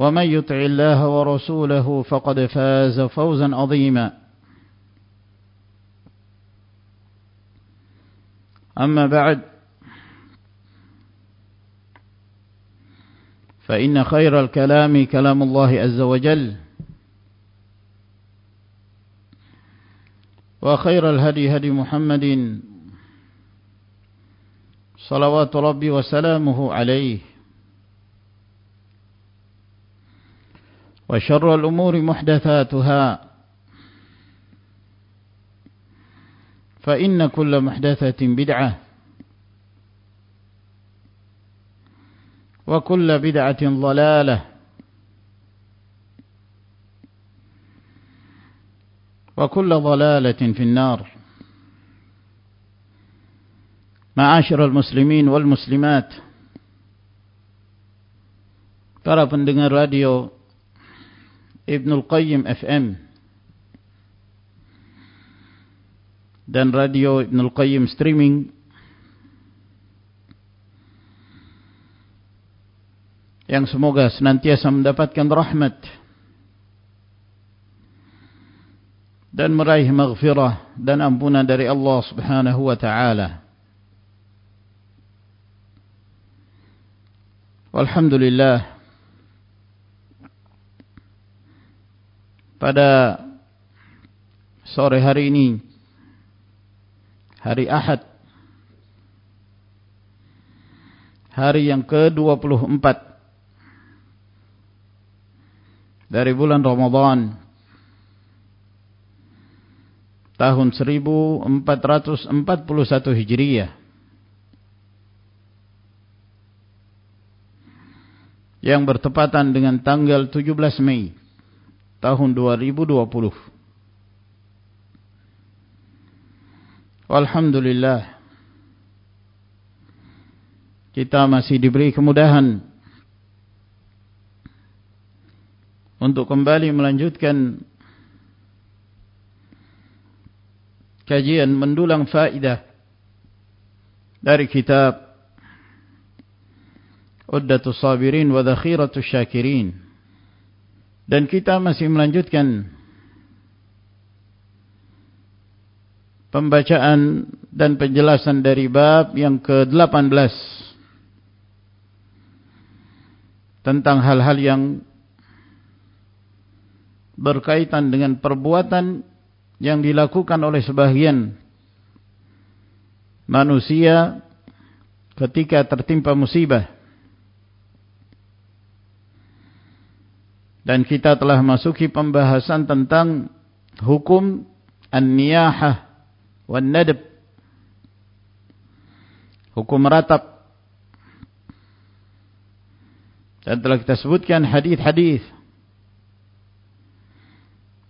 ومن يطع الله ورسوله فقد فاز فوزا عظيما. أما بعد فإن خير الكلام كلام الله عز وجل وخير الهدي هدي محمد صلوات ربي وسلامه عليه. وشر الأمور محدثاتها. فإن كل محدثة بدعة. وكل بدعة ضلالة. وكل ضلالة في النار. معاشر المسلمين والمسلمات. para pendengar radio Ibnul Qayyim FM dan radio Ibnul Qayyim streaming yang semoga senantiasa mendapatkan rahmat dan meraih maghfirah dan ampunan dari Allah Subhanahu wa taala. Walhamdulillah pada sore hari ini hari Ahad hari yang ke-24 dari bulan Ramadan tahun 1441 Hijriah. Yang bertepatan dengan tanggal 17 Mei tahun 2020. Alhamdulillah kita masih diberi kemudahan untuk kembali melanjutkan kajian mendulang faidah dari kitab Uddatus Sabirin wa Dhakhiratus Syakirin dan kita masih melanjutkan pembacaan dan penjelasan dari bab yang ke-18 tentang hal-hal yang berkaitan dengan perbuatan yang dilakukan oleh sebagian manusia ketika tertimpa musibah Dan kita telah masuki pembahasan tentang hukum an-niyahah wan nadab. Hukum meratap. Dan telah kita sebutkan hadis-hadis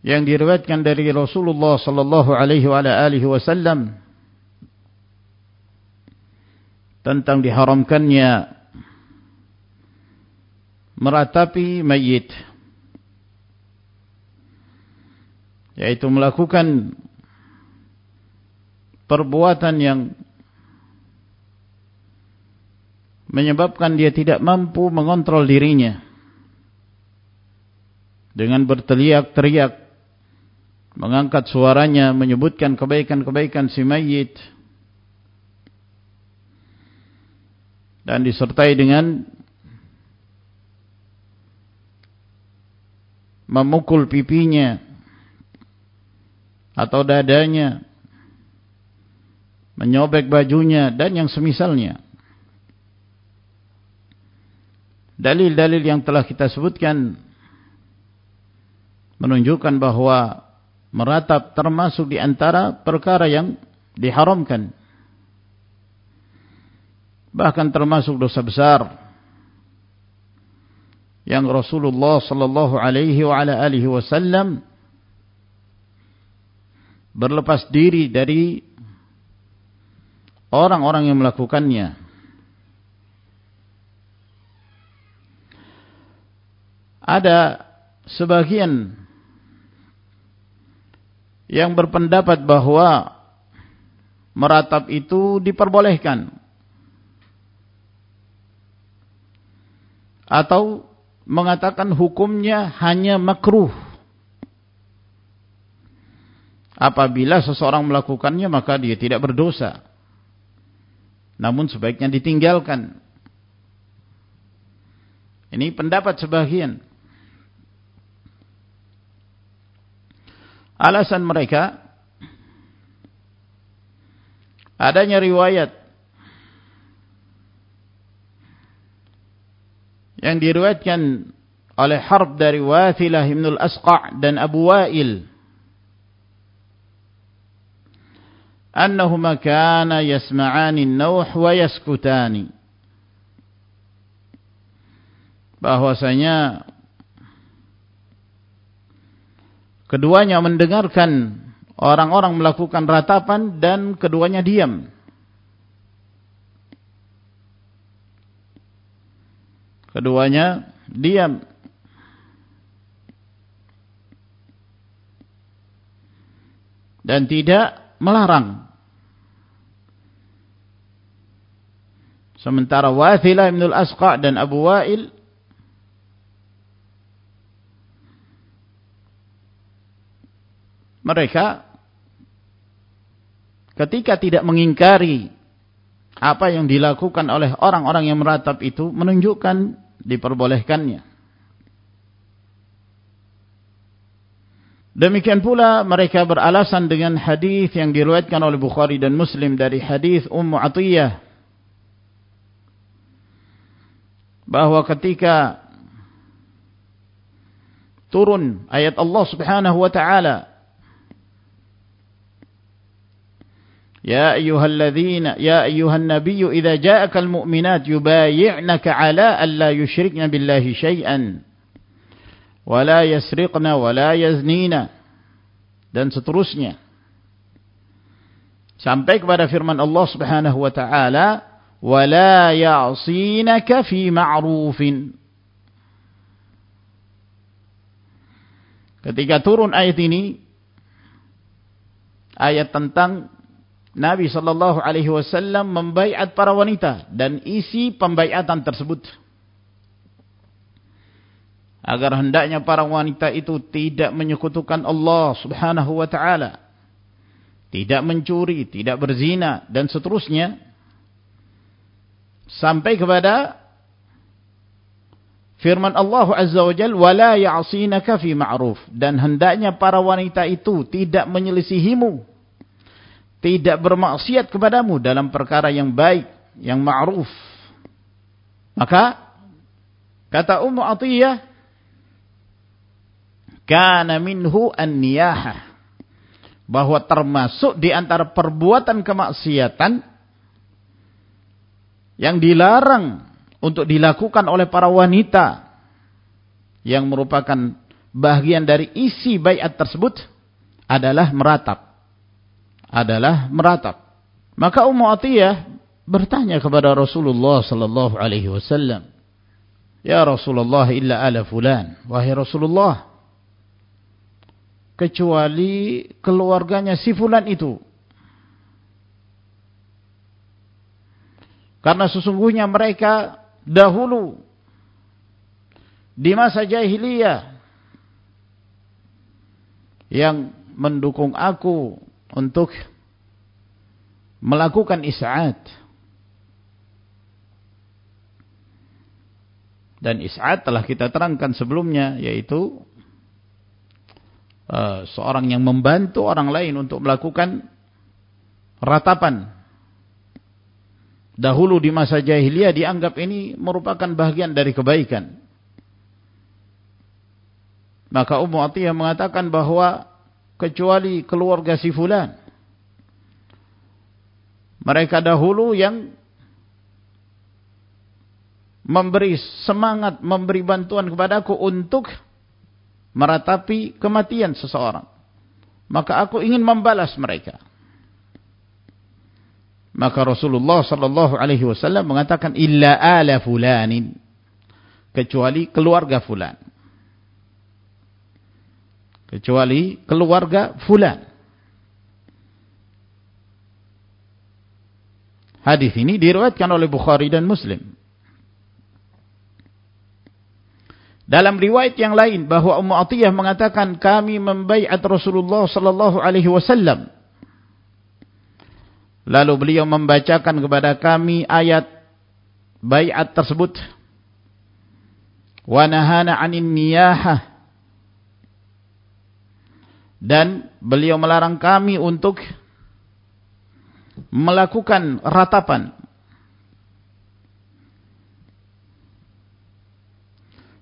yang diriwayatkan dari Rasulullah sallallahu alaihi wasallam tentang diharamkannya meratapi mayit yaitu melakukan perbuatan yang menyebabkan dia tidak mampu mengontrol dirinya dengan berteriak-teriak mengangkat suaranya menyebutkan kebaikan-kebaikan si mayit dan disertai dengan memukul pipinya atau dadanya menyobek bajunya dan yang semisalnya dalil-dalil yang telah kita sebutkan menunjukkan bahwa meratap termasuk di antara perkara yang diharamkan. Bahkan termasuk dosa besar yang Rasulullah sallallahu alaihi wa alihi wasallam berlepas diri dari orang-orang yang melakukannya. Ada sebagian yang berpendapat bahwa meratap itu diperbolehkan atau mengatakan hukumnya hanya makruh apabila seseorang melakukannya maka dia tidak berdosa. Namun sebaiknya ditinggalkan. Ini pendapat sebagian Alasan mereka adanya riwayat yang diriwayatkan oleh Harb dari Wathilah bin al-Asqa' dan Abu Wa'il annahuma kana yasma'ani an-nawh wa yaskutani bahwasanya Keduanya mendengarkan orang-orang melakukan ratapan dan keduanya diam. Keduanya diam. Dan tidak melarang. Sementara Wathilah ibn al-Asqa' dan Abu Wa'il mereka ketika tidak mengingkari apa yang dilakukan oleh orang-orang yang meratap itu menunjukkan diperbolehkannya. Demikian pula mereka beralasan dengan hadis yang diriwayatkan oleh Bukhari dan Muslim dari hadis Ummu Atiyah bahwa ketika turun ayat Allah Subhanahu wa taala يا أيها الذين يا أيها النبي إذا جاءك المؤمنات يبايعنك على ألا يشركن بالله شيئا ولا يسرقن ولا يزنين dan seterusnya. Sampai kepada firman Allah Subhanahu wa taala wala ya'sinaka fi ma'rufin. Ketika turun ayat ini ayat tentang Nabi sallallahu alaihi wasallam membaiat para wanita dan isi pembaiatan tersebut agar hendaknya para wanita itu tidak menyekutukan Allah Subhanahu wa taala. Tidak mencuri, tidak berzina dan seterusnya. Sampai kepada firman Allah Azza wa Jalla wala ya'sinaka fi ma'ruf. Dan hendaknya para wanita itu tidak menyelisihimu. Tidak bermaksiat kepadamu dalam perkara yang baik, yang ma'ruf. Maka kata Ummu Atiyah kana minhu an-niyahah bahwa termasuk di antara perbuatan kemaksiatan yang dilarang untuk dilakukan oleh para wanita yang merupakan bagian dari isi bayat tersebut adalah meratap. Adalah meratap. Maka Ummu Atiyah bertanya kepada Rasulullah sallallahu alaihi wasallam Ya Rasulullah illa ala fulan. Wahai Rasulullah kecuali keluarganya si fulan itu. Karena sesungguhnya mereka dahulu di masa jahiliyah yang mendukung aku untuk melakukan is'ad. Dan is'ad telah kita terangkan sebelumnya yaitu uh, seorang yang membantu orang lain untuk melakukan ratapan. Dahulu di masa jahiliyah dianggap ini merupakan bagian dari kebaikan. Maka Ummu Atiyah mengatakan bahwa kecuali keluarga si fulan. Mereka dahulu yang memberi semangat, memberi bantuan kepadaku untuk meratapi kematian seseorang. Maka aku ingin membalas mereka. Maka Rasulullah sallallahu alaihi wasallam mengatakan illa ala fulanin kecuali keluarga fulan. Kecuali keluarga fulan. Hadis ini diriwayatkan oleh Bukhari dan Muslim. Dalam riwayat yang lain bahwa Ummu Atiyah mengatakan kami membaiat Rasulullah sallallahu alaihi wasallam. Lalu beliau membacakan kepada kami ayat baiat tersebut. Wa nahana 'anil niyahah. Dan beliau melarang kami untuk melakukan ratapan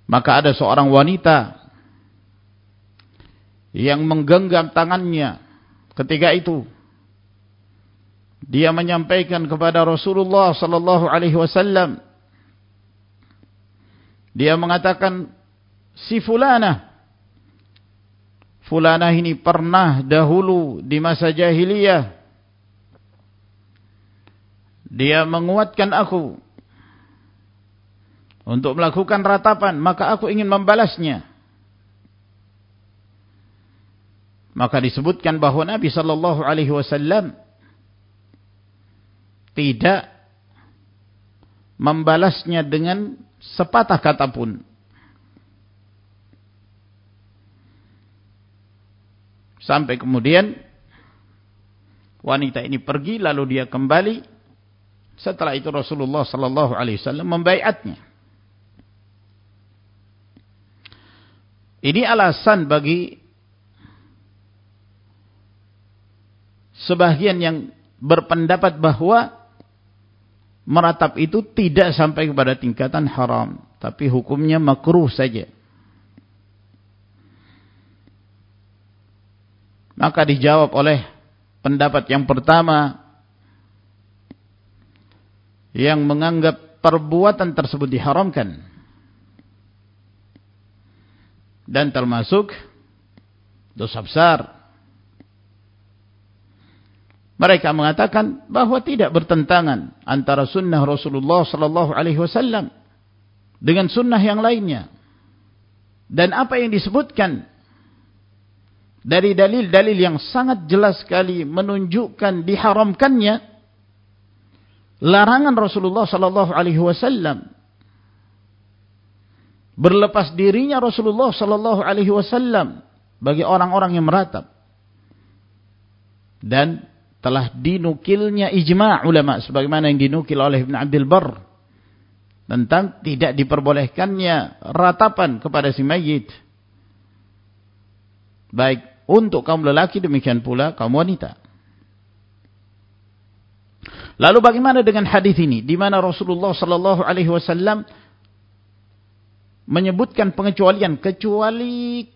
Maka ada seorang wanita yang menggenggam tangannya ketika itu. Dia menyampaikan kepada Rasulullah sallallahu alaihi wasallam. Dia mengatakan si fulana fulana ini pernah dahulu di masa jahiliyah. Dia menguatkan aku untuk melakukan ratapan, maka aku ingin membalasnya. Maka disebutkan bahwa Nabi sallallahu alaihi wasallam tidak membalasnya dengan sepatah kata pun. Sampai kemudian wanita ini pergi lalu dia kembali. Setelah itu Rasulullah sallallahu alaihi wasallam membaiatnya. Ini alasan bagi sebagian yang berpendapat bahwa meratap itu tidak sampai kepada tingkatan haram, tapi hukumnya makruh saja. Maka dijawab oleh pendapat yang pertama yang menganggap perbuatan tersebut diharamkan. Dan termasuk dosa besar. Mereka mengatakan bahwa tidak bertentangan antara sunnah Rasulullah sallallahu alaihi wasallam dengan sunnah yang lainnya. Dan apa yang disebutkan dari dalil-dalil yang sangat jelas sekali menunjukkan diharamkannya larangan Rasulullah sallallahu alaihi wasallam berlepas dirinya Rasulullah sallallahu alaihi wasallam bagi orang-orang yang meratap. Dan telah dinukilnya ijma' ulama sebagaimana yang dinukil oleh Ibn Abdul Barr tentang tidak diperbolehkannya ratapan kepada si mayit. Baik untuk kaum lelaki demikian pula kaum wanita. Lalu bagaimana dengan hadis ini? Di mana Rasulullah sallallahu alaihi wasallam menyebutkan pengecualian kecuali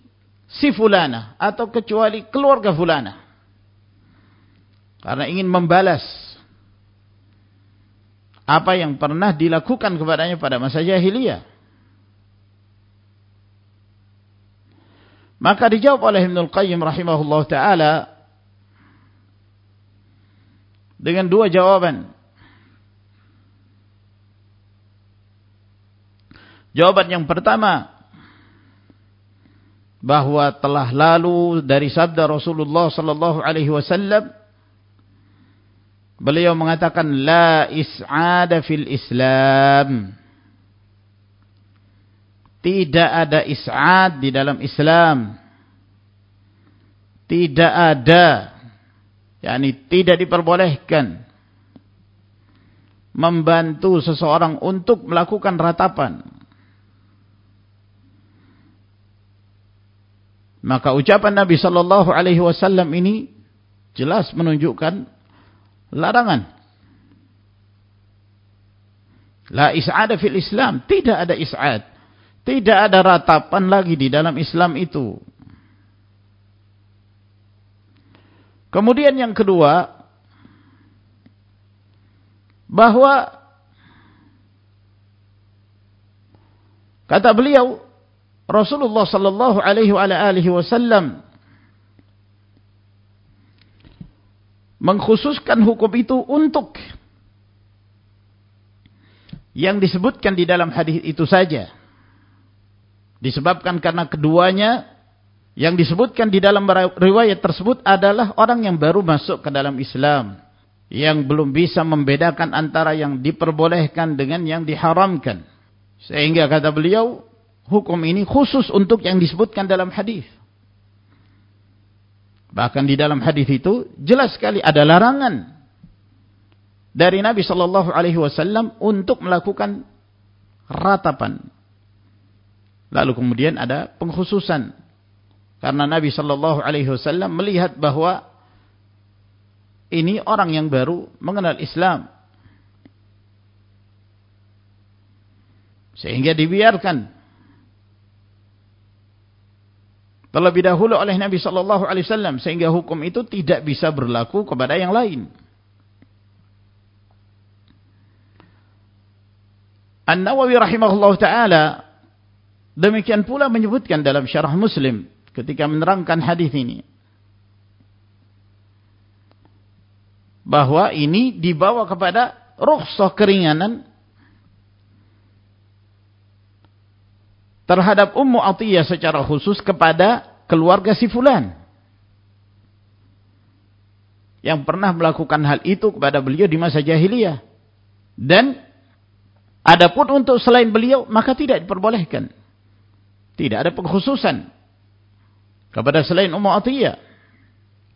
si fulana atau kecuali keluarga fulana. Karena ingin membalas apa yang pernah dilakukan kepadanya pada masa jahiliyah. Maka dijawab oleh Ibnul Qayyim rahimahullah ta'ala dengan dua jawaban. Jawaban yang pertama bahwa telah lalu dari sabda Rasulullah sallallahu alaihi wasallam beliau mengatakan la is'ada fil Islam tidak ada is'ad di dalam Islam. Tidak ada. yakni tidak diperbolehkan. Membantu seseorang untuk melakukan ratapan. Maka ucapan Nabi sallallahu alaihi wasallam ini jelas menunjukkan larangan. La is'ada fil Islam, tidak ada is'ad. Tidak ada ratapan lagi di dalam Islam itu. Kemudian yang kedua, bahwa kata beliau Rasulullah sallallahu alaihi wasallam mengkhususkan hukum itu untuk yang disebutkan di dalam hadis itu saja. Disebabkan karena keduanya yang disebutkan di dalam riwayat tersebut adalah orang yang baru masuk ke dalam Islam. Yang belum bisa membedakan antara yang diperbolehkan dengan yang diharamkan. Sehingga kata beliau, hukum ini khusus untuk yang disebutkan dalam hadis. Bahkan di dalam hadis itu jelas sekali ada larangan dari Nabi Shallallahu Alaihi Wasallam untuk melakukan ratapan Lalu kemudian ada pengkhususan. Karena Nabi Shallallahu Alaihi Wasallam melihat bahwa ini orang yang baru mengenal Islam. Sehingga dibiarkan. Terlebih dahulu oleh Nabi Shallallahu Alaihi Wasallam sehingga hukum itu tidak bisa berlaku kepada yang lain. An Nawawi rahimahullah taala Demikian pula menyebutkan dalam syarah Muslim ketika menerangkan hadis ini bahwa ini dibawa kepada rukhsah keringanan terhadap Ummu Atiyah secara khusus kepada keluarga si fulan. Yang pernah melakukan hal itu kepada beliau di masa jahiliyah. Dan adapun untuk selain beliau maka tidak diperbolehkan. Tidak ada pengkhususan kepada selain Ummu Atiyah.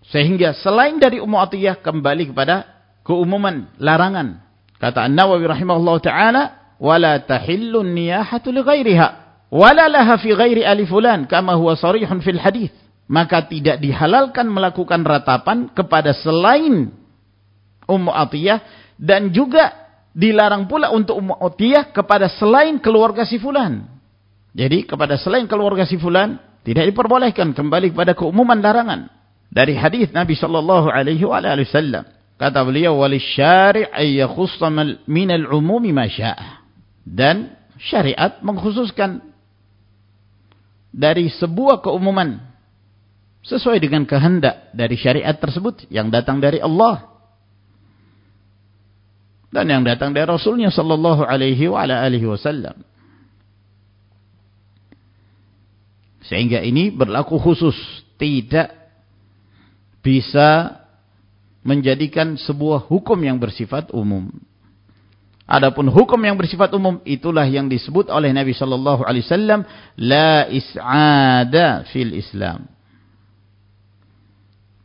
Sehingga selain dari Ummu Atiyah kembali kepada keumuman larangan. Kata An-Nawawi rahimahullah taala wala tahillu niyahatu li wala laha fi ghairi ali kama huwa sarihun fil hadis maka tidak dihalalkan melakukan ratapan kepada selain Ummu Atiyah dan juga dilarang pula untuk Ummu Atiyah kepada selain keluarga si fulan. Jadi kepada selain keluarga si fulan tidak diperbolehkan kembali kepada keumuman larangan. Dari hadis Nabi Shallallahu alaihi wasallam kata beliau wali syari' min al-umumi dan syariat mengkhususkan dari sebuah keumuman sesuai dengan kehendak dari syariat tersebut yang datang dari Allah dan yang datang dari Rasulnya sallallahu alaihi wasallam. Sehingga ini berlaku khusus. Tidak bisa menjadikan sebuah hukum yang bersifat umum. Adapun hukum yang bersifat umum itulah yang disebut oleh Nabi sallallahu alaihi wasallam la is'ada fil Islam.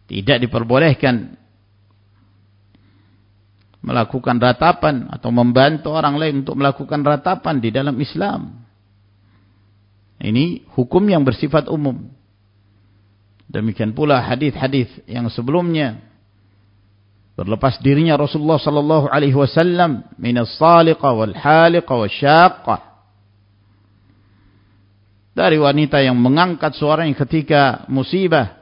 Tidak diperbolehkan melakukan ratapan atau membantu orang lain untuk melakukan ratapan di dalam Islam. Ini hukum yang bersifat umum. Demikian pula hadis-hadis yang sebelumnya berlepas dirinya Rasulullah sallallahu alaihi wasallam min as-saliqa wal haliqa wasyaqqa dari wanita yang mengangkat suaranya ketika musibah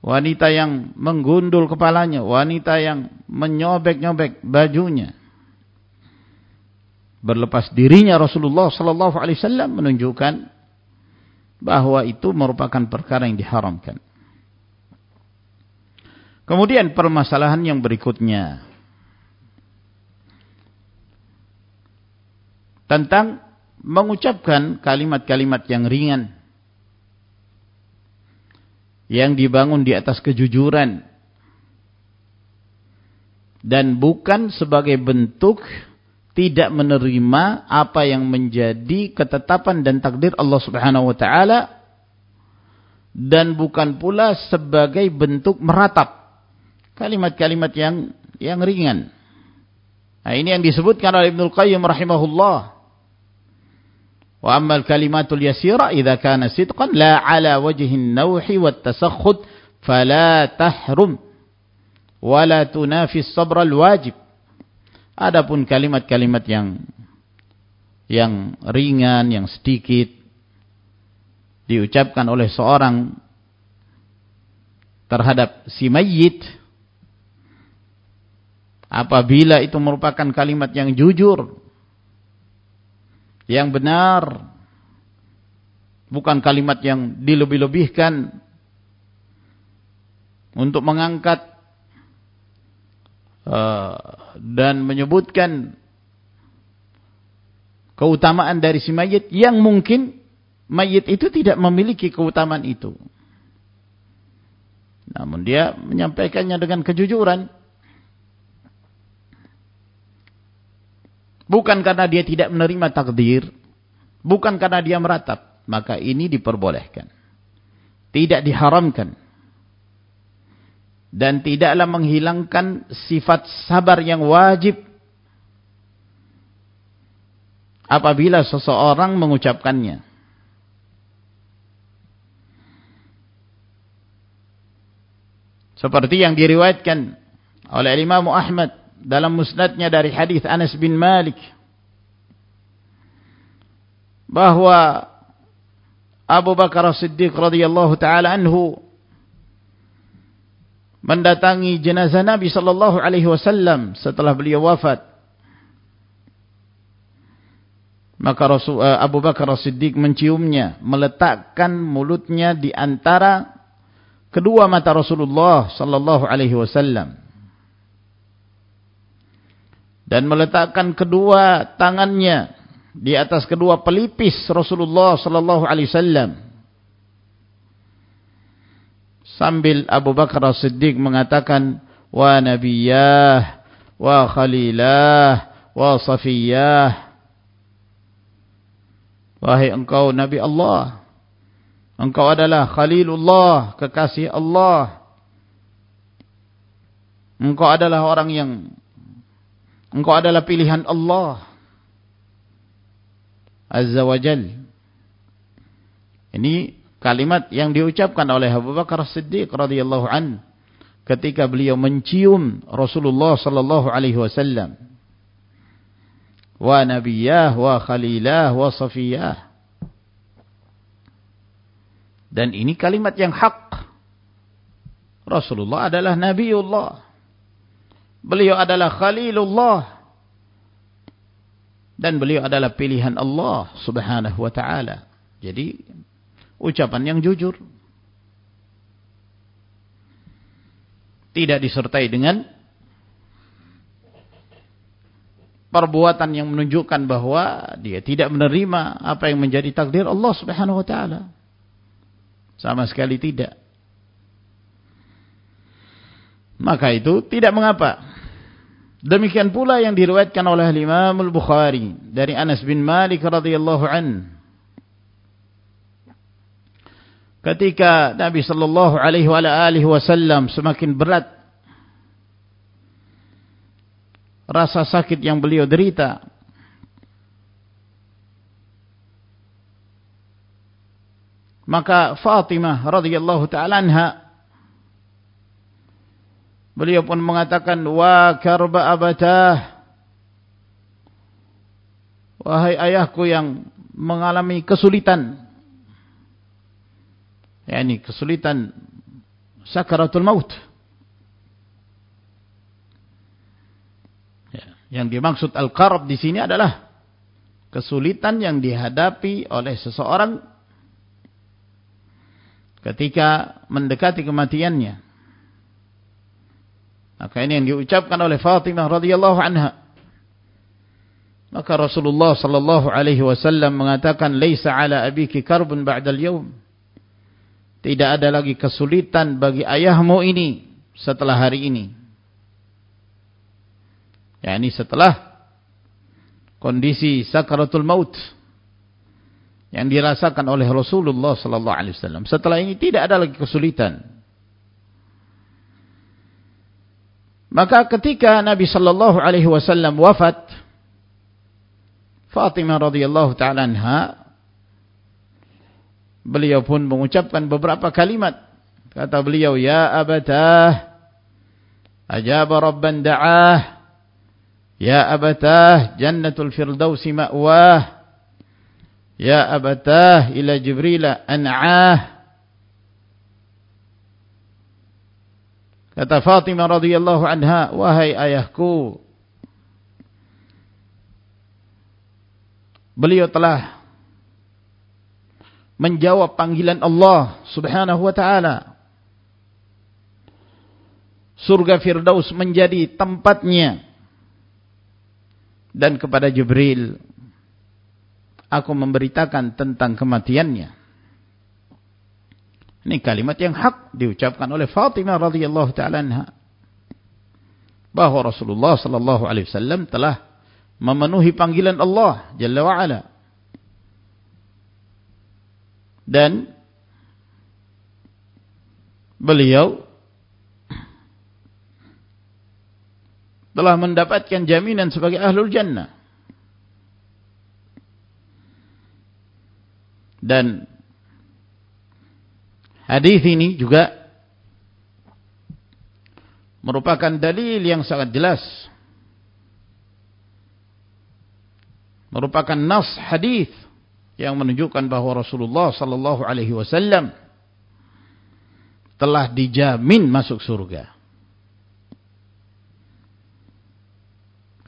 wanita yang menggundul kepalanya, wanita yang menyobek-nyobek bajunya. Berlepas dirinya Rasulullah sallallahu alaihi wasallam menunjukkan bahwa itu merupakan perkara yang diharamkan. Kemudian permasalahan yang berikutnya. Tentang mengucapkan kalimat-kalimat yang ringan. Yang dibangun di atas kejujuran. Dan bukan sebagai bentuk tidak menerima apa yang menjadi ketetapan dan takdir Allah Subhanahu wa taala. Dan bukan pula sebagai bentuk meratap kalimat-kalimat yang yang ringan. Nah, ini yang disebutkan oleh Ibnu Qayyim rahimahullah Wa ammal kalimatul yasira idza kana sidqan la ala wajhin nawhi wat tasakhut fala tahrum wala tunafi sabr al wajib. Adapun kalimat-kalimat yang yang ringan, yang sedikit diucapkan oleh seorang terhadap si mayit apabila itu merupakan kalimat yang jujur yang benar bukan kalimat yang dilebih-lebihkan untuk mengangkat uh, dan menyebutkan keutamaan dari si mayit yang mungkin mayit itu tidak memiliki keutamaan itu. Namun dia menyampaikannya dengan kejujuran. Bukan karena dia tidak menerima takdir. Bukan karena dia meratap. Maka ini diperbolehkan. Tidak diharamkan. Dan tidaklah menghilangkan sifat sabar yang wajib. Apabila seseorang mengucapkannya. Seperti yang diriwayatkan oleh Imam Ahmad dalam musnadnya dari hadis Anas bin Malik bahwa Abu Bakar As-Siddiq radhiyallahu taala anhu mendatangi jenazah Nabi sallallahu alaihi wasallam setelah beliau wafat. Maka Rasul uh, Abu Bakar As-Siddiq menciumnya meletakkan mulutnya di antara kedua mata Rasulullah sallallahu alaihi wasallam dan meletakkan kedua tangannya di atas kedua pelipis Rasulullah sallallahu alaihi wasallam. Sambil Abu Bakar As-Siddiq mengatakan wa nabiyah wa khalilah wa safiyah. Wahai engkau nabi Allah engkau adalah khalilullah kekasih Allah. Engkau adalah orang yang Engkau adalah pilihan Allah Azza wa Jal. Ini kalimat yang diucapkan oleh Abu Bakar Siddiq radhiyallahu an ketika beliau mencium Rasulullah sallallahu alaihi wasallam. Wa nabiyah wa khalilah wa safiyah. Dan ini kalimat yang hak. Rasulullah adalah nabiullah. Beliau adalah Khalilullah. Dan beliau adalah pilihan Allah subhanahu wa ta'ala. Jadi, ucapan yang jujur. Tidak disertai dengan perbuatan yang menunjukkan bahwa dia tidak menerima apa yang menjadi takdir Allah subhanahu wa ta'ala. Sama sekali tidak. Maka itu tidak mengapa. Demikian pula yang diriwayatkan oleh Imam Al-Bukhari dari Anas bin Malik radhiyallahu an. Ketika Nabi sallallahu alaihi wasallam semakin berat rasa sakit yang beliau derita maka Fatimah radhiyallahu taala anha Beliau pun mengatakan wa karba abatah Wahai ayahku yang mengalami kesulitan. Ya, ini kesulitan sakaratul maut. Ya, yang dimaksud al-qarab di sini adalah kesulitan yang dihadapi oleh seseorang ketika mendekati kematiannya. Maka ini yang diucapkan oleh Fatimah radhiyallahu anha. Maka Rasulullah sallallahu alaihi wasallam mengatakan, "Laisa ala abiki karbun ba'dal yaum." Tidak ada lagi kesulitan bagi ayahmu ini setelah hari ini. Ya, ini setelah kondisi sakaratul maut yang dirasakan oleh Rasulullah sallallahu alaihi wasallam. Setelah ini tidak ada lagi kesulitan. Maka ketika Nabi sallallahu alaihi wasallam wafat, Fatimah radhiyallahu taala anha beliau pun mengucapkan beberapa kalimat. Kata beliau, Ya abatah, ajaba rabban da'ah, Ya abatah, jannatul firdausi ma'wah, Ya abatah, ila jibrila an'ah. Kata Fatimah radhiyallahu anha, wahai ayahku, beliau telah menjawab panggilan Allah subhanahu wa ta'ala. Surga Firdaus menjadi tempatnya. Dan kepada Jibril, aku memberitakan tentang kematiannya. Ini kalimat yang hak diucapkan oleh Fatimah radhiyallahu taala anha. Bahwa Rasulullah sallallahu alaihi wasallam telah memenuhi panggilan Allah Jalla wa ala. dan beliau telah mendapatkan jaminan sebagai ahlul jannah dan hadis ini juga merupakan dalil yang sangat jelas merupakan nas hadis yang menunjukkan bahwa Rasulullah sallallahu alaihi wasallam telah dijamin masuk surga.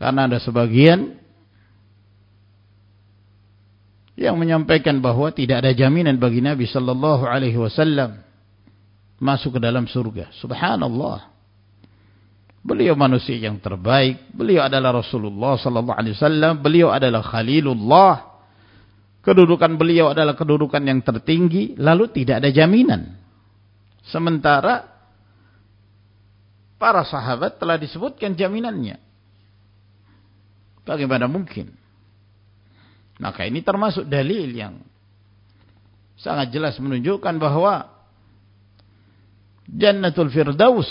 Karena ada sebagian yang menyampaikan bahwa tidak ada jaminan bagi Nabi sallallahu alaihi wasallam masuk ke dalam surga. Subhanallah. Beliau manusia yang terbaik, beliau adalah Rasulullah sallallahu alaihi wasallam, beliau adalah Khalilullah kedudukan beliau adalah kedudukan yang tertinggi, lalu tidak ada jaminan. Sementara para sahabat telah disebutkan jaminannya. Bagaimana mungkin? Maka ini termasuk dalil yang sangat jelas menunjukkan bahwa Jannatul Firdaus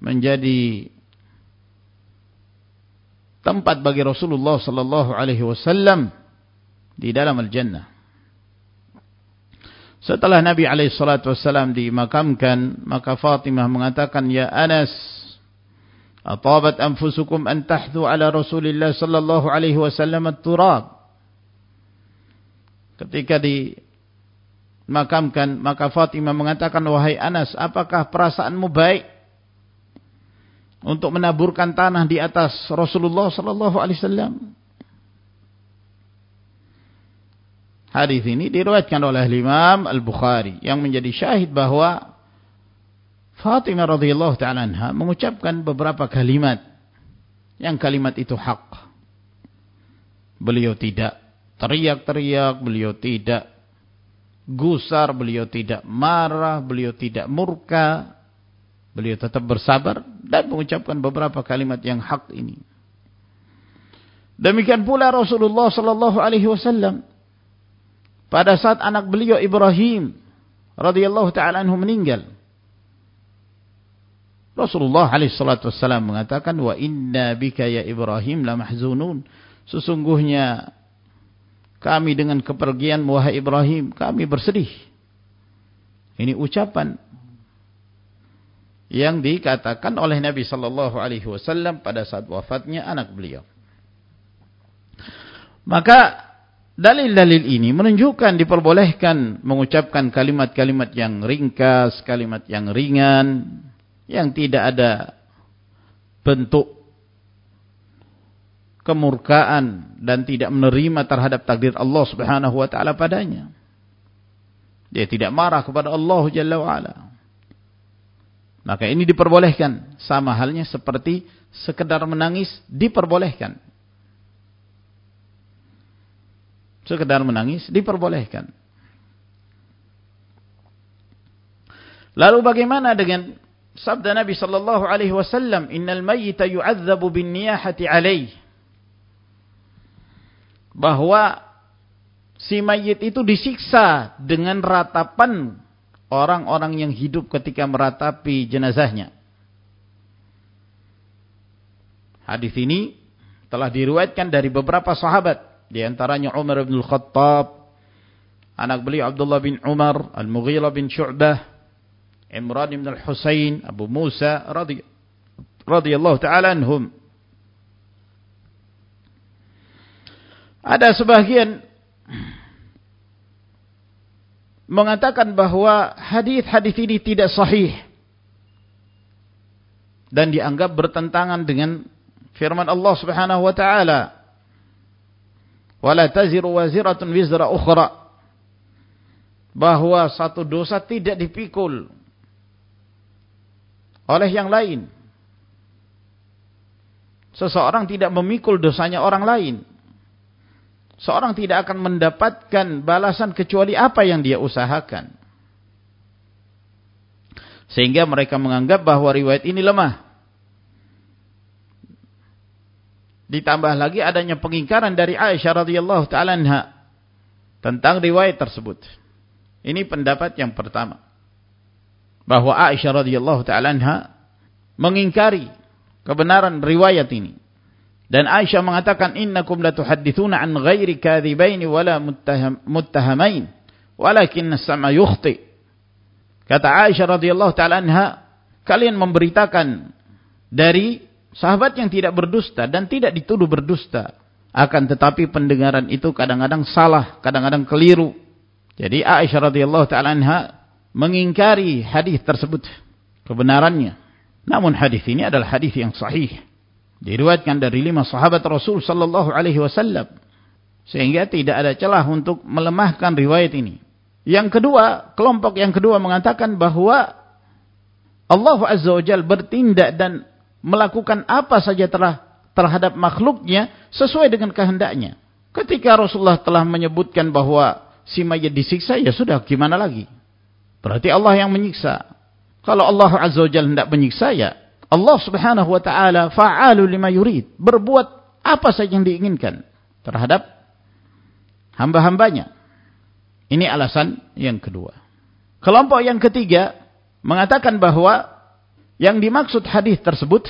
menjadi tempat bagi Rasulullah sallallahu alaihi wasallam di dalam al-jannah. Setelah Nabi SAW dimakamkan, maka Fatimah mengatakan, Ya Anas, atabat anfusukum an tahthu ala Rasulillah sallallahu alaihi wasallam at-turab. Ketika dimakamkan, maka Fatimah mengatakan, Wahai Anas, apakah perasaanmu baik untuk menaburkan tanah di atas Rasulullah sallallahu alaihi wasallam? Hadis ini diriwayatkan oleh Imam Al-Bukhari yang menjadi syahid bahwa Fatimah radhiyallahu taala anha mengucapkan beberapa kalimat yang kalimat itu hak. Beliau tidak teriak-teriak, beliau tidak gusar, beliau tidak marah, beliau tidak murka. Beliau tetap bersabar dan mengucapkan beberapa kalimat yang hak ini. Demikian pula Rasulullah sallallahu alaihi wasallam pada saat anak beliau Ibrahim radhiyallahu taala anhu meninggal. Rasulullah alaihi salatu wasallam mengatakan wa inna bika ya Ibrahim la mahzunun. Sesungguhnya kami dengan kepergian wahai Ibrahim kami bersedih. Ini ucapan yang dikatakan oleh Nabi sallallahu alaihi wasallam pada saat wafatnya anak beliau. Maka dalil-dalil ini menunjukkan diperbolehkan mengucapkan kalimat-kalimat yang ringkas, kalimat yang ringan, yang tidak ada bentuk kemurkaan dan tidak menerima terhadap takdir Allah Subhanahu wa taala padanya. Dia tidak marah kepada Allah Jalla wa ala. Maka ini diperbolehkan sama halnya seperti sekedar menangis diperbolehkan. Sekedar menangis diperbolehkan. Lalu bagaimana dengan sabda Nabi sallallahu alaihi wasallam, "Innal mayyita yu'adzabu bin niyahati alaihi." bahwa si mayit itu disiksa dengan ratapan orang-orang yang hidup ketika meratapi jenazahnya. Hadis ini telah diriwayatkan dari beberapa sahabat, di antaranya Umar bin Khattab, anak beliau Abdullah bin Umar, Al-Mughirah bin Syu'bah, Imran bin Al-Husain, Abu Musa radhiyallahu taala anhum. Ada sebagian mengatakan bahwa hadis-hadis ini tidak sahih dan dianggap bertentangan dengan firman Allah Subhanahu wa taala. Wala taziru waziratun wizra ukhra. Bahwa satu dosa tidak dipikul oleh yang lain seseorang tidak memikul dosanya orang lain Seorang tidak akan mendapatkan balasan kecuali apa yang dia usahakan. Sehingga mereka menganggap bahwa riwayat ini lemah. Ditambah lagi adanya pengingkaran dari Aisyah radhiyallahu taala tentang riwayat tersebut. Ini pendapat yang pertama. Bahwa Aisyah radhiyallahu taala anha mengingkari kebenaran riwayat ini. Dan Aisyah mengatakan innakum latuhadditsuna an ghairi kadhibaini wala muttaham, muttahamain walakin as-sam'a yukhti. Kata Aisyah radhiyallahu taala anha, kalian memberitakan dari sahabat yang tidak berdusta dan tidak dituduh berdusta. Akan tetapi pendengaran itu kadang-kadang salah, kadang-kadang keliru. Jadi Aisyah radhiyallahu taala anha mengingkari hadis tersebut kebenarannya. Namun hadis ini adalah hadis yang sahih. Diriwayatkan dari lima sahabat Rasul sallallahu alaihi wasallam. Sehingga tidak ada celah untuk melemahkan riwayat ini. Yang kedua, kelompok yang kedua mengatakan bahwa Allah Azza wa Jal bertindak dan melakukan apa saja telah terhadap makhluknya sesuai dengan kehendaknya. Ketika Rasulullah telah menyebutkan bahwa si mayat disiksa, ya sudah, gimana lagi? Berarti Allah yang menyiksa. Kalau Allah Azza wa Jal hendak menyiksa, ya Allah subhanahu wa ta'ala fa'alu lima yurid. Berbuat apa saja yang diinginkan terhadap hamba-hambanya. Ini alasan yang kedua. Kelompok yang ketiga mengatakan bahwa yang dimaksud hadis tersebut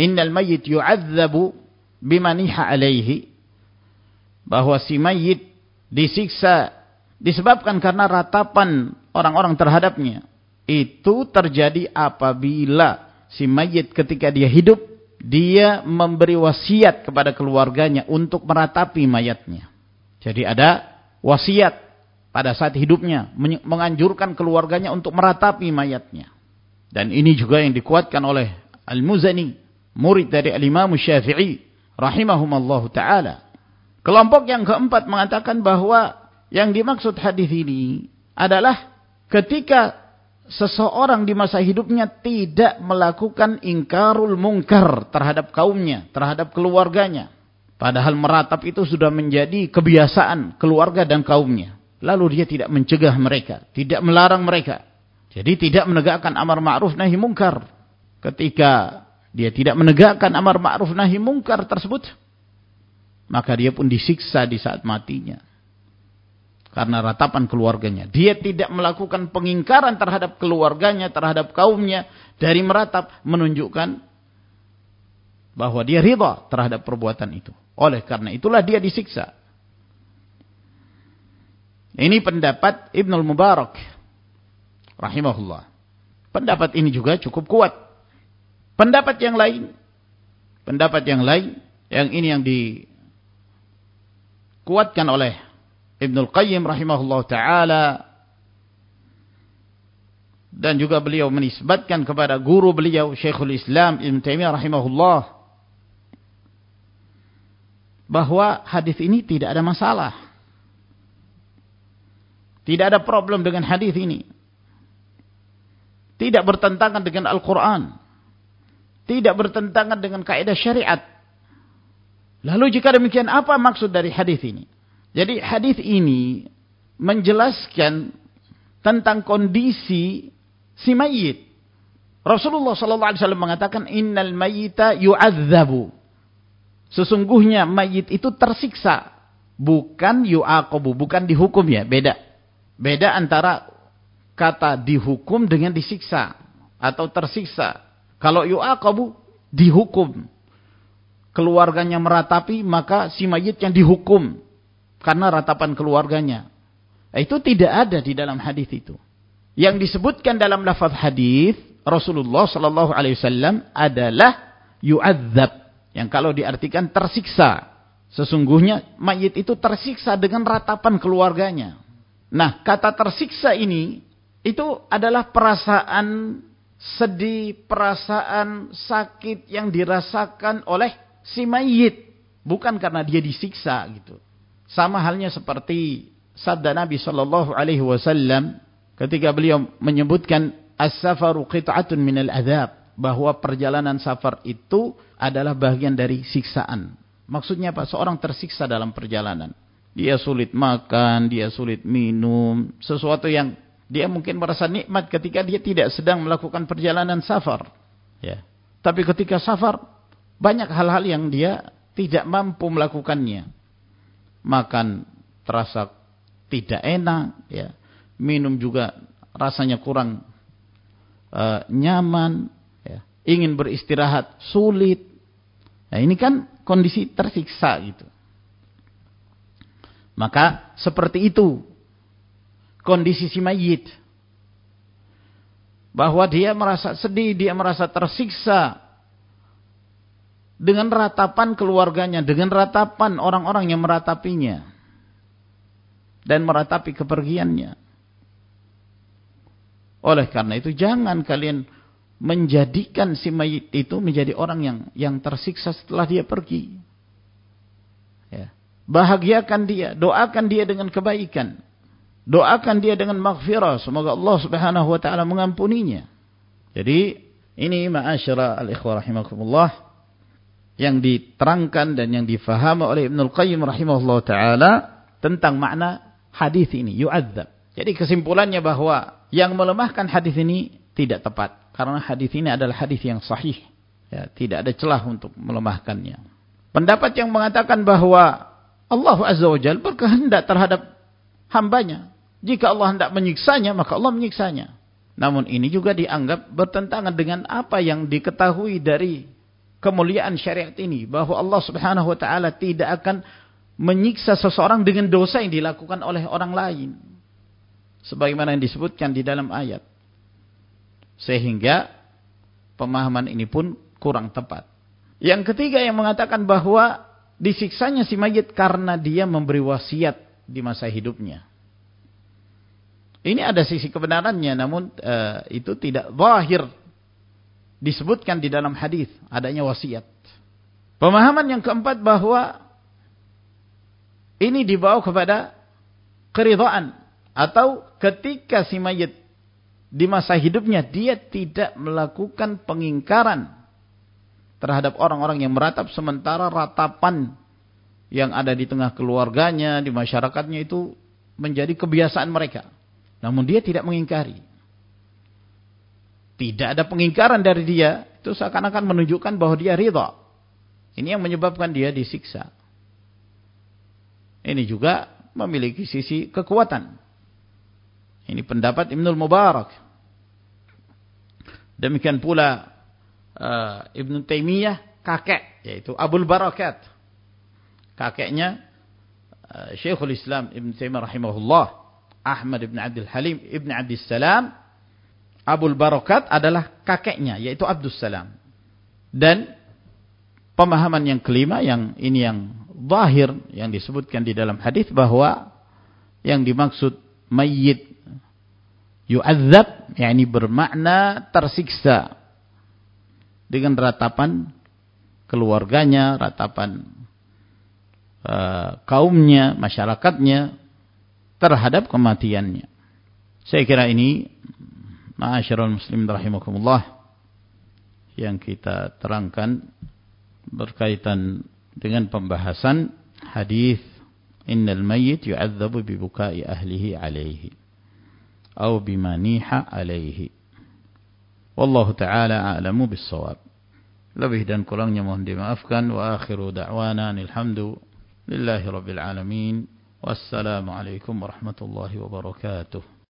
innal mayyit yu'adzabu bimaniha alaihi bahwa si mayit disiksa disebabkan karena ratapan orang-orang terhadapnya itu terjadi apabila si mayit ketika dia hidup, dia memberi wasiat kepada keluarganya untuk meratapi mayatnya. Jadi ada wasiat pada saat hidupnya, menganjurkan keluarganya untuk meratapi mayatnya. Dan ini juga yang dikuatkan oleh Al-Muzani, murid dari Al-Imam Syafi'i, rahimahumallahu ta'ala. Kelompok yang keempat mengatakan bahwa yang dimaksud hadis ini adalah ketika seseorang di masa hidupnya tidak melakukan ingkarul mungkar terhadap kaumnya, terhadap keluarganya. Padahal meratap itu sudah menjadi kebiasaan keluarga dan kaumnya. Lalu dia tidak mencegah mereka, tidak melarang mereka. Jadi tidak menegakkan amar ma'ruf nahi mungkar. Ketika dia tidak menegakkan amar ma'ruf nahi mungkar tersebut, maka dia pun disiksa di saat matinya karena ratapan keluarganya. Dia tidak melakukan pengingkaran terhadap keluarganya, terhadap kaumnya dari meratap menunjukkan bahwa dia ridha terhadap perbuatan itu. Oleh karena itulah dia disiksa. Ini pendapat Ibnul Mubarak rahimahullah. Pendapat ini juga cukup kuat. Pendapat yang lain, pendapat yang lain yang ini yang dikuatkan oleh Ibnul Qayyim rahimahullah taala dan juga beliau menisbatkan kepada guru beliau Syekhul Islam Ibn Taimiyah rahimahullah bahwa hadis ini tidak ada masalah. Tidak ada problem dengan hadis ini. Tidak bertentangan dengan Al-Quran. Tidak bertentangan dengan kaidah syariat. Lalu jika demikian apa maksud dari hadis ini? Jadi hadis ini menjelaskan tentang kondisi si mayit. Rasulullah sallallahu alaihi wasallam mengatakan innal mayyita yu'adzabu. Sesungguhnya mayit itu tersiksa, bukan yu'aqabu, bukan dihukum ya, beda. Beda antara kata dihukum dengan disiksa atau tersiksa. Kalau yu'aqabu dihukum. Keluarganya meratapi, maka si mayit yang dihukum karena ratapan keluarganya. Itu tidak ada di dalam hadis itu. Yang disebutkan dalam lafaz hadis Rasulullah sallallahu alaihi wasallam adalah yu'adzab yang kalau diartikan tersiksa. Sesungguhnya mayit itu tersiksa dengan ratapan keluarganya. Nah, kata tersiksa ini itu adalah perasaan sedih, perasaan sakit yang dirasakan oleh si mayit, bukan karena dia disiksa gitu. Sama halnya seperti sabda Nabi sallallahu alaihi wasallam ketika beliau menyebutkan as-safaru qit'atun minal adzab bahwa perjalanan safar itu adalah bagian dari siksaan. Maksudnya apa? Seorang tersiksa dalam perjalanan. Dia sulit makan, dia sulit minum, sesuatu yang dia mungkin merasa nikmat ketika dia tidak sedang melakukan perjalanan safar. Ya. Tapi ketika safar banyak hal-hal yang dia tidak mampu melakukannya. Makan terasa tidak enak, ya minum juga rasanya kurang uh, nyaman, ya. ingin beristirahat sulit. Nah ini kan kondisi tersiksa gitu. Maka seperti itu kondisi si mayit. Bahwa dia merasa sedih, dia merasa tersiksa dengan ratapan keluarganya, dengan ratapan orang-orang yang meratapinya dan meratapi kepergiannya. Oleh karena itu jangan kalian menjadikan si mayit itu menjadi orang yang yang tersiksa setelah dia pergi. Ya. Bahagiakan dia, doakan dia dengan kebaikan. Doakan dia dengan maghfirah, semoga Allah Subhanahu wa taala mengampuninya. Jadi ini ma'asyara al-ikhwah rahimakumullah yang diterangkan dan yang difahami oleh Ibnu Qayyim rahimahullah taala tentang makna hadis ini yu'adzab. Jadi kesimpulannya bahwa yang melemahkan hadis ini tidak tepat karena hadis ini adalah hadis yang sahih. Ya, tidak ada celah untuk melemahkannya. Pendapat yang mengatakan bahwa Allah Azza wa Jalla berkehendak terhadap hambanya. Jika Allah hendak menyiksanya, maka Allah menyiksanya. Namun ini juga dianggap bertentangan dengan apa yang diketahui dari kemuliaan syariat ini. Bahwa Allah subhanahu wa ta'ala tidak akan menyiksa seseorang dengan dosa yang dilakukan oleh orang lain sebagaimana yang disebutkan di dalam ayat. Sehingga pemahaman ini pun kurang tepat. Yang ketiga yang mengatakan bahwa disiksanya si mayit karena dia memberi wasiat di masa hidupnya. Ini ada sisi kebenarannya namun uh, itu tidak zahir disebutkan di dalam hadis adanya wasiat. Pemahaman yang keempat bahwa ini dibawa kepada keridhaan atau ketika si mayit di masa hidupnya dia tidak melakukan pengingkaran terhadap orang-orang yang meratap sementara ratapan yang ada di tengah keluarganya, di masyarakatnya itu menjadi kebiasaan mereka. Namun dia tidak mengingkari. Tidak ada pengingkaran dari dia, itu seakan-akan menunjukkan bahwa dia ridha. Ini yang menyebabkan dia disiksa. Ini juga memiliki sisi kekuatan. Ini pendapat Ibnul Mubarak. Demikian pula uh, Ibn Taimiyah kakek yaitu Abul Barakat. Kakeknya uh, Syekhul Islam Ibn Taimiyah rahimahullah, Ahmad Ibn Abdul Halim Ibn Abdul Salam. Abul Barakat adalah kakeknya yaitu Abdul Salam. Dan pemahaman yang kelima yang ini yang zahir yang disebutkan di dalam hadis bahwa yang dimaksud mayit yu'adzab yakni bermakna tersiksa dengan ratapan keluarganya, ratapan uh, kaumnya, masyarakatnya terhadap kematiannya. Saya kira ini ma'asyiral muslim rahimakumullah yang kita terangkan berkaitan dengan pembahasan hadis innal mayyit yu'adzabu bi bukai ahlihi alaihi atau bima niha alaihi wallahu taala a'lamu bis-shawab lebih dan kurangnya mohon dimaafkan wa akhiru da'wana alhamdu lillahi rabbil alamin wassalamu alaikum warahmatullahi wabarakatuh